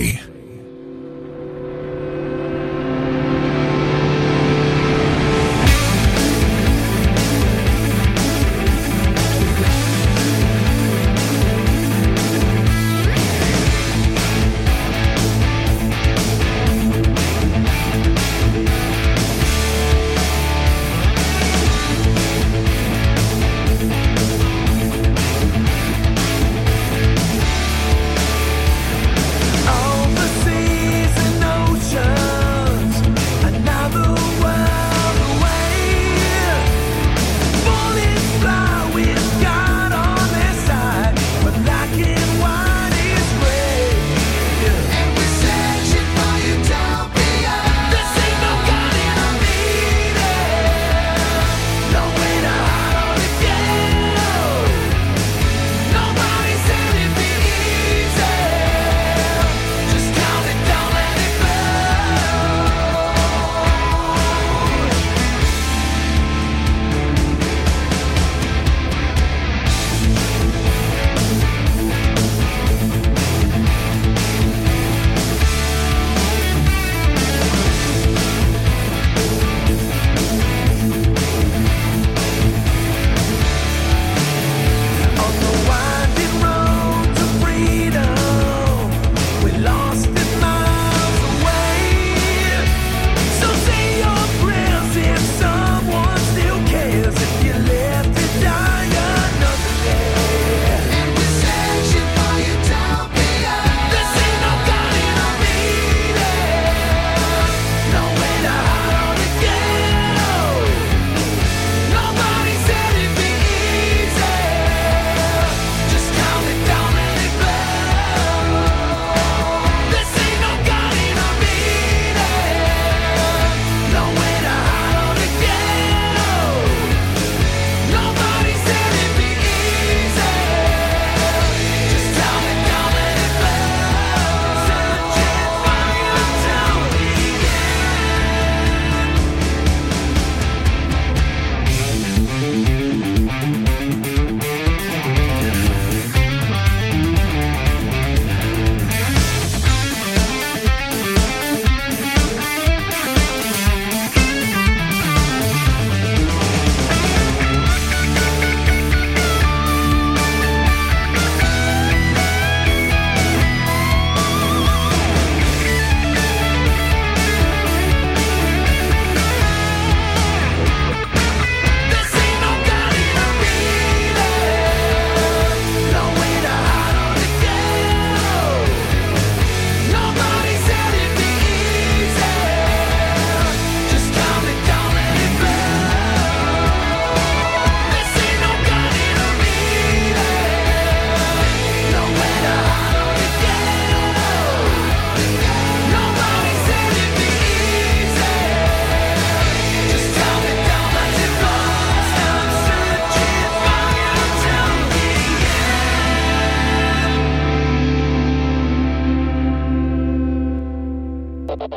today.